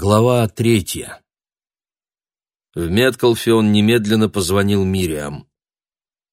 Глава третья. В Меткалфе он немедленно позвонил Мириам.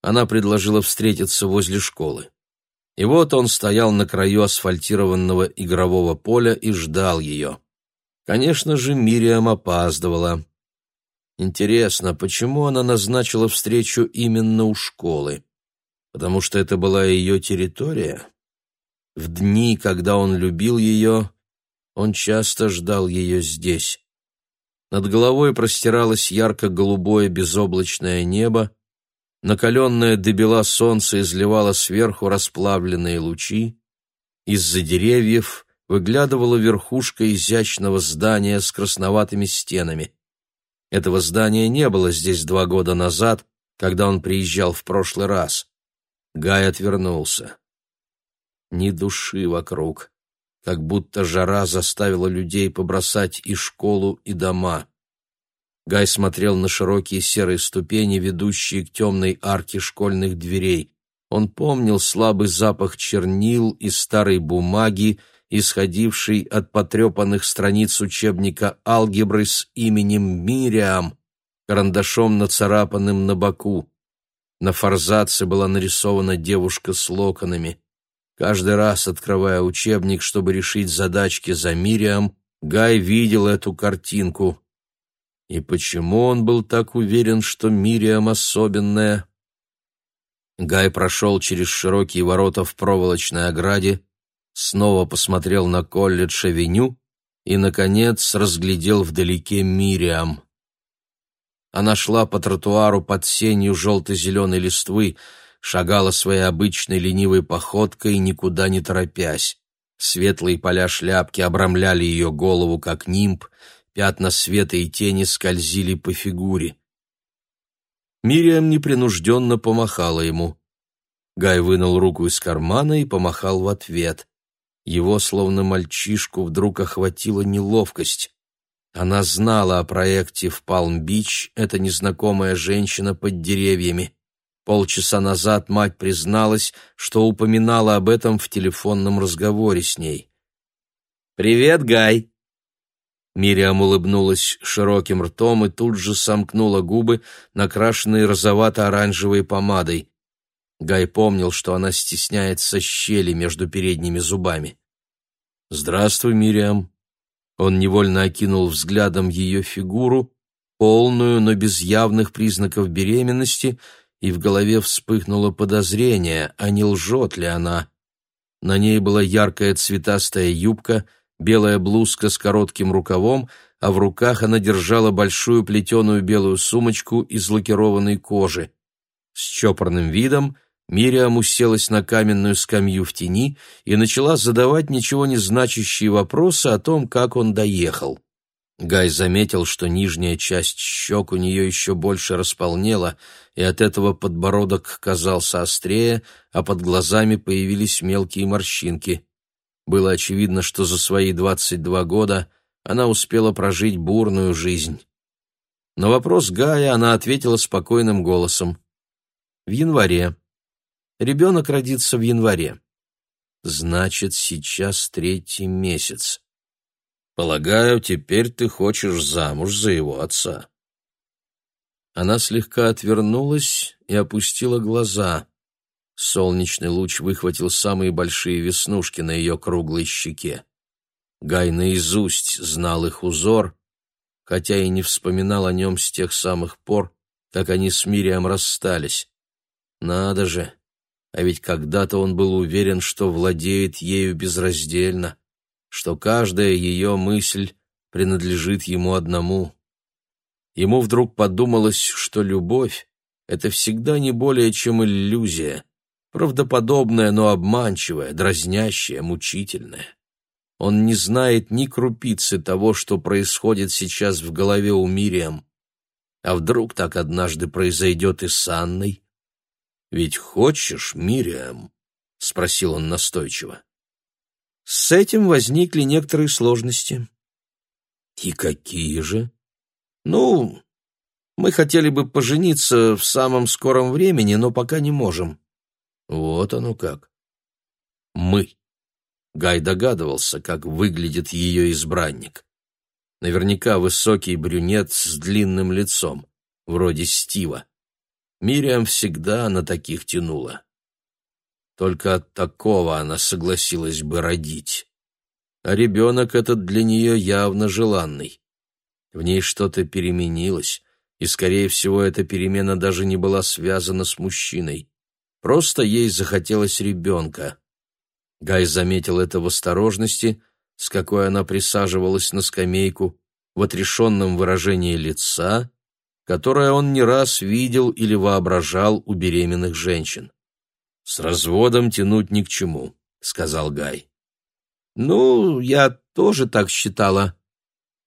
Она предложила встретиться возле школы. И вот он стоял на краю асфальтированного игрового поля и ждал ее. Конечно же, Мириам опаздывала. Интересно, почему она назначила встречу именно у школы? Потому что это была ее территория? В дни, когда он любил ее, он часто ждал ее здесь. Над головой простиралось ярко-голубое безоблачное небо, накаленное до солнце изливало сверху расплавленные лучи, из-за деревьев выглядывала верхушка изящного здания с красноватыми стенами. Этого здания не было здесь два года назад, когда он приезжал в прошлый раз. Гай отвернулся. Ни души вокруг как будто жара заставила людей побросать и школу, и дома. Гай смотрел на широкие серые ступени, ведущие к темной арке школьных дверей. Он помнил слабый запах чернил и старой бумаги, исходивший от потрепанных страниц учебника алгебры с именем Мириам, карандашом нацарапанным на боку. На форзаце была нарисована девушка с локонами. Каждый раз, открывая учебник, чтобы решить задачки за Мириам, Гай видел эту картинку. И почему он был так уверен, что Мириам особенная? Гай прошел через широкие ворота в проволочной ограде, снова посмотрел на колледж-авеню и, наконец, разглядел вдалеке Мириам. Она шла по тротуару под сенью желто-зеленой листвы, шагала своей обычной ленивой походкой, никуда не торопясь. Светлые поля шляпки обрамляли ее голову, как нимб, пятна света и тени скользили по фигуре. Мириам непринужденно помахала ему. Гай вынул руку из кармана и помахал в ответ. Его, словно мальчишку, вдруг охватила неловкость. Она знала о проекте в Палм-Бич, эта незнакомая женщина под деревьями. Полчаса назад мать призналась, что упоминала об этом в телефонном разговоре с ней. «Привет, Гай!» Мириам улыбнулась широким ртом и тут же сомкнула губы, накрашенные розовато-оранжевой помадой. Гай помнил, что она стесняется щели между передними зубами. «Здравствуй, Мириам!» Он невольно окинул взглядом ее фигуру, полную, но без явных признаков беременности — и в голове вспыхнуло подозрение, а не лжет ли она. На ней была яркая цветастая юбка, белая блузка с коротким рукавом, а в руках она держала большую плетеную белую сумочку из лакированной кожи. С чопорным видом Мириам уселась на каменную скамью в тени и начала задавать ничего не значащие вопросы о том, как он доехал. Гай заметил, что нижняя часть щек у нее еще больше располнела, и от этого подбородок казался острее, а под глазами появились мелкие морщинки. Было очевидно, что за свои двадцать два года она успела прожить бурную жизнь. На вопрос Гая она ответила спокойным голосом. «В январе. Ребенок родится в январе. Значит, сейчас третий месяц. Полагаю, теперь ты хочешь замуж за его отца. Она слегка отвернулась и опустила глаза. Солнечный луч выхватил самые большие веснушки на ее круглой щеке. Гай наизусть знал их узор, хотя и не вспоминал о нем с тех самых пор, как они с Мирием расстались. Надо же, а ведь когда-то он был уверен, что владеет ею безраздельно что каждая ее мысль принадлежит ему одному. Ему вдруг подумалось, что любовь — это всегда не более чем иллюзия, правдоподобная, но обманчивая, дразнящая, мучительная. Он не знает ни крупицы того, что происходит сейчас в голове у Мириам. А вдруг так однажды произойдет и с Анной? «Ведь хочешь, Мириам?» — спросил он настойчиво. С этим возникли некоторые сложности. И какие же? Ну, мы хотели бы пожениться в самом скором времени, но пока не можем. Вот оно как. Мы. Гай догадывался, как выглядит ее избранник. Наверняка высокий брюнет с длинным лицом, вроде Стива. Мириам всегда на таких тянула. Только от такого она согласилась бы родить. А ребенок этот для нее явно желанный. В ней что-то переменилось, и, скорее всего, эта перемена даже не была связана с мужчиной. Просто ей захотелось ребенка. Гай заметил это в осторожности, с какой она присаживалась на скамейку, в отрешенном выражении лица, которое он не раз видел или воображал у беременных женщин. «С разводом тянуть ни к чему», — сказал Гай. «Ну, я тоже так считала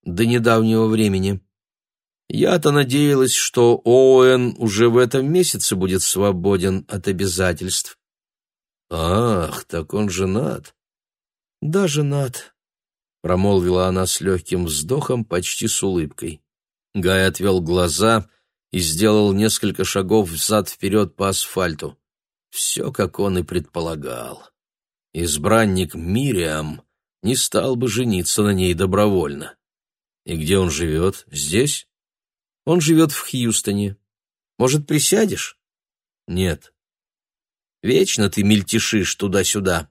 до недавнего времени. Я-то надеялась, что Оуэн уже в этом месяце будет свободен от обязательств. «Ах, так он женат!» «Да, женат», — промолвила она с легким вздохом, почти с улыбкой. Гай отвел глаза и сделал несколько шагов взад-вперед по асфальту. Все, как он и предполагал. Избранник Мириам не стал бы жениться на ней добровольно. И где он живет? Здесь? Он живет в Хьюстоне. Может, присядешь? Нет. Вечно ты мельтешишь туда-сюда.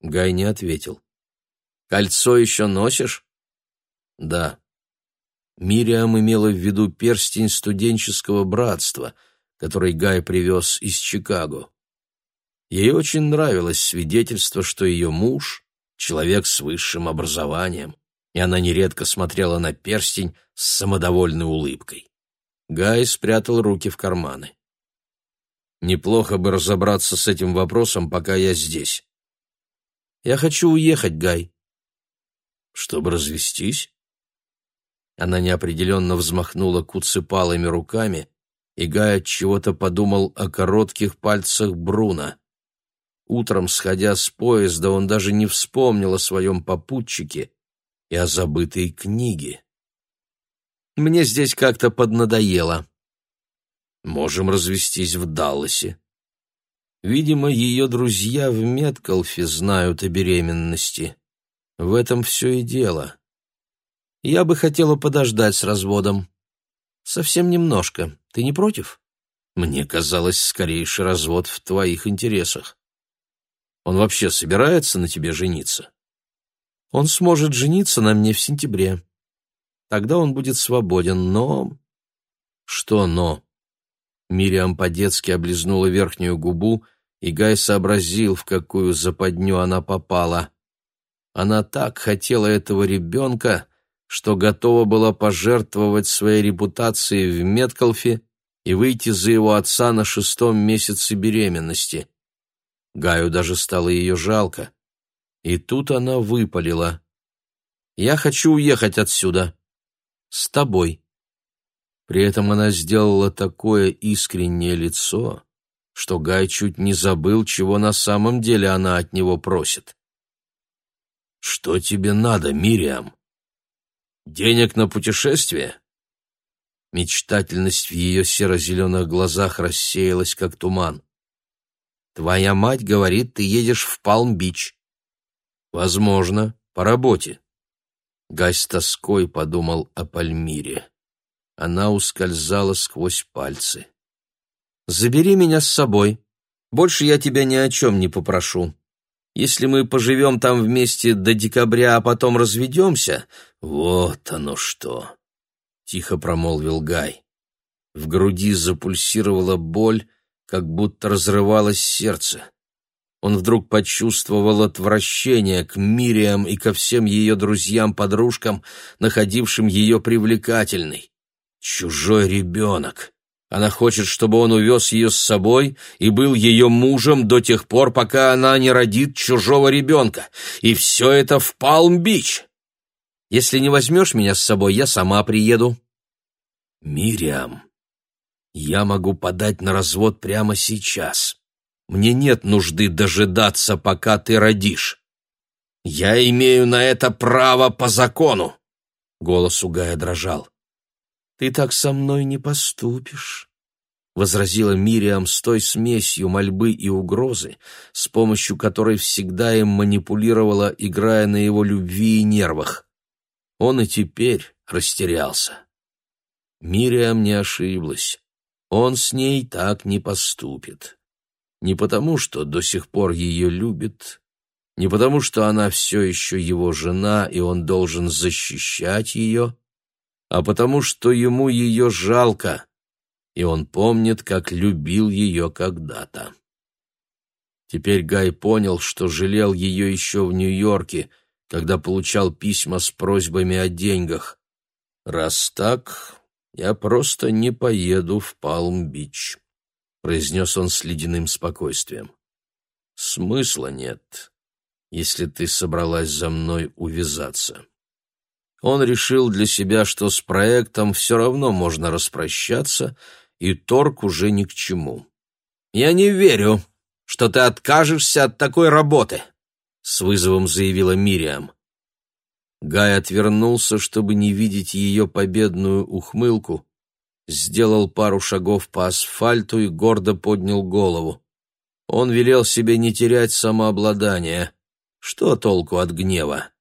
Гай не ответил. Кольцо еще носишь? Да. Мириам имела в виду перстень студенческого братства, который Гай привез из Чикаго. Ей очень нравилось свидетельство, что ее муж — человек с высшим образованием, и она нередко смотрела на перстень с самодовольной улыбкой. Гай спрятал руки в карманы. Неплохо бы разобраться с этим вопросом, пока я здесь. Я хочу уехать, Гай. Чтобы развестись? Она неопределенно взмахнула куцепалыми руками, и Гай от чего-то подумал о коротких пальцах Бруна. Утром, сходя с поезда, он даже не вспомнил о своем попутчике и о забытой книге. Мне здесь как-то поднадоело. Можем развестись в Далласе. Видимо, ее друзья в Меткалфе знают о беременности. В этом все и дело. Я бы хотела подождать с разводом. Совсем немножко. Ты не против? Мне казалось, скорейший развод в твоих интересах. Он вообще собирается на тебе жениться? Он сможет жениться на мне в сентябре. Тогда он будет свободен, но... Что но? Мириам по-детски облизнула верхнюю губу, и Гай сообразил, в какую западню она попала. Она так хотела этого ребенка, что готова была пожертвовать своей репутацией в Меткалфе и выйти за его отца на шестом месяце беременности. Гаю даже стало ее жалко. И тут она выпалила. «Я хочу уехать отсюда. С тобой». При этом она сделала такое искреннее лицо, что Гай чуть не забыл, чего на самом деле она от него просит. «Что тебе надо, Мириам? Денег на путешествие?» Мечтательность в ее серо-зеленых глазах рассеялась, как туман. «Твоя мать говорит, ты едешь в Палм-Бич». «Возможно, по работе». Гай с тоской подумал о Пальмире. Она ускользала сквозь пальцы. «Забери меня с собой. Больше я тебя ни о чем не попрошу. Если мы поживем там вместе до декабря, а потом разведемся...» «Вот оно что!» — тихо промолвил Гай. В груди запульсировала боль, как будто разрывалось сердце он вдруг почувствовал отвращение к Мириам и ко всем ее друзьям-подружкам, находившим ее привлекательной. Чужой ребенок. Она хочет, чтобы он увез ее с собой и был ее мужем до тех пор, пока она не родит чужого ребенка. И все это в Палм-Бич. Если не возьмешь меня с собой, я сама приеду. Мириам, я могу подать на развод прямо сейчас. Мне нет нужды дожидаться, пока ты родишь. Я имею на это право по закону. Голос у Гая дрожал. Ты так со мной не поступишь, возразила Мириам с той смесью мольбы и угрозы, с помощью которой всегда им манипулировала, играя на его любви и нервах. Он и теперь растерялся. Мириам не ошиблась. Он с ней так не поступит. Не потому, что до сих пор ее любит, не потому, что она все еще его жена, и он должен защищать ее, а потому, что ему ее жалко, и он помнит, как любил ее когда-то. Теперь Гай понял, что жалел ее еще в Нью-Йорке, когда получал письма с просьбами о деньгах. «Раз так, я просто не поеду в Палм-Бич», — произнес он с ледяным спокойствием. «Смысла нет, если ты собралась за мной увязаться». Он решил для себя, что с проектом все равно можно распрощаться, и торг уже ни к чему. «Я не верю», что ты откажешься от такой работы», — с вызовом заявила Мириам. Гай отвернулся, чтобы не видеть ее победную ухмылку, сделал пару шагов по асфальту и гордо поднял голову. Он велел себе не терять самообладание. Что толку от гнева?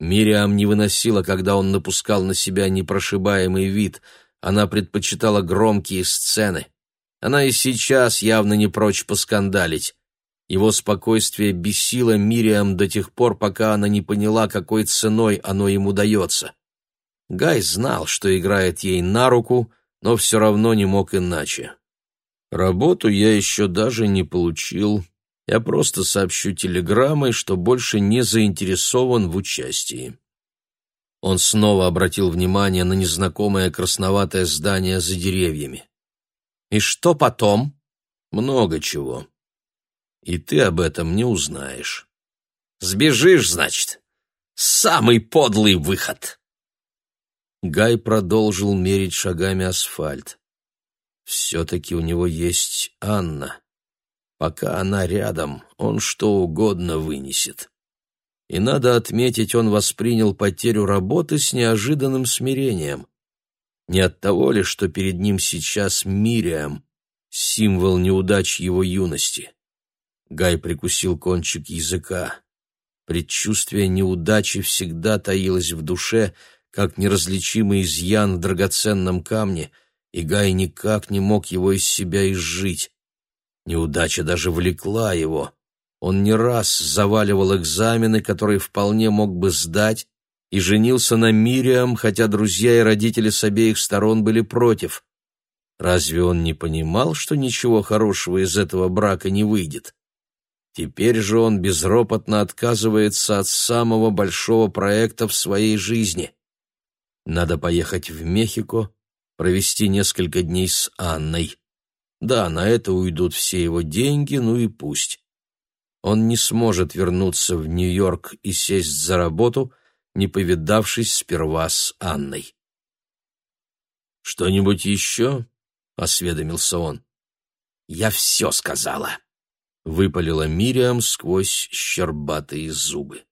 Мириам не выносила, когда он напускал на себя непрошибаемый вид. Она предпочитала громкие сцены. Она и сейчас явно не прочь поскандалить. Его спокойствие бесило Мириам до тех пор, пока она не поняла, какой ценой оно ему дается. Гай знал, что играет ей на руку, но все равно не мог иначе. Работу я еще даже не получил. Я просто сообщу телеграммой, что больше не заинтересован в участии. Он снова обратил внимание на незнакомое красноватое здание за деревьями. И что потом? Много чего. И ты об этом не узнаешь. Сбежишь, значит? Самый подлый выход. Гай продолжил мерить шагами асфальт. Все-таки у него есть Анна. Пока она рядом, он что угодно вынесет. И надо отметить, он воспринял потерю работы с неожиданным смирением. Не от того ли, что перед ним сейчас Мириам, символ неудач его юности? Гай прикусил кончик языка. Предчувствие неудачи всегда таилось в душе, как неразличимый изъян в драгоценном камне, и Гай никак не мог его из себя изжить. Неудача даже влекла его. Он не раз заваливал экзамены, которые вполне мог бы сдать, и женился на Мириам, хотя друзья и родители с обеих сторон были против. Разве он не понимал, что ничего хорошего из этого брака не выйдет? Теперь же он безропотно отказывается от самого большого проекта в своей жизни. Надо поехать в Мехико, провести несколько дней с Анной. Да, на это уйдут все его деньги, ну и пусть. Он не сможет вернуться в Нью-Йорк и сесть за работу, не повидавшись сперва с Анной. «Что-нибудь еще?» — осведомился он. «Я все сказала», — выпалила Мириам сквозь щербатые зубы.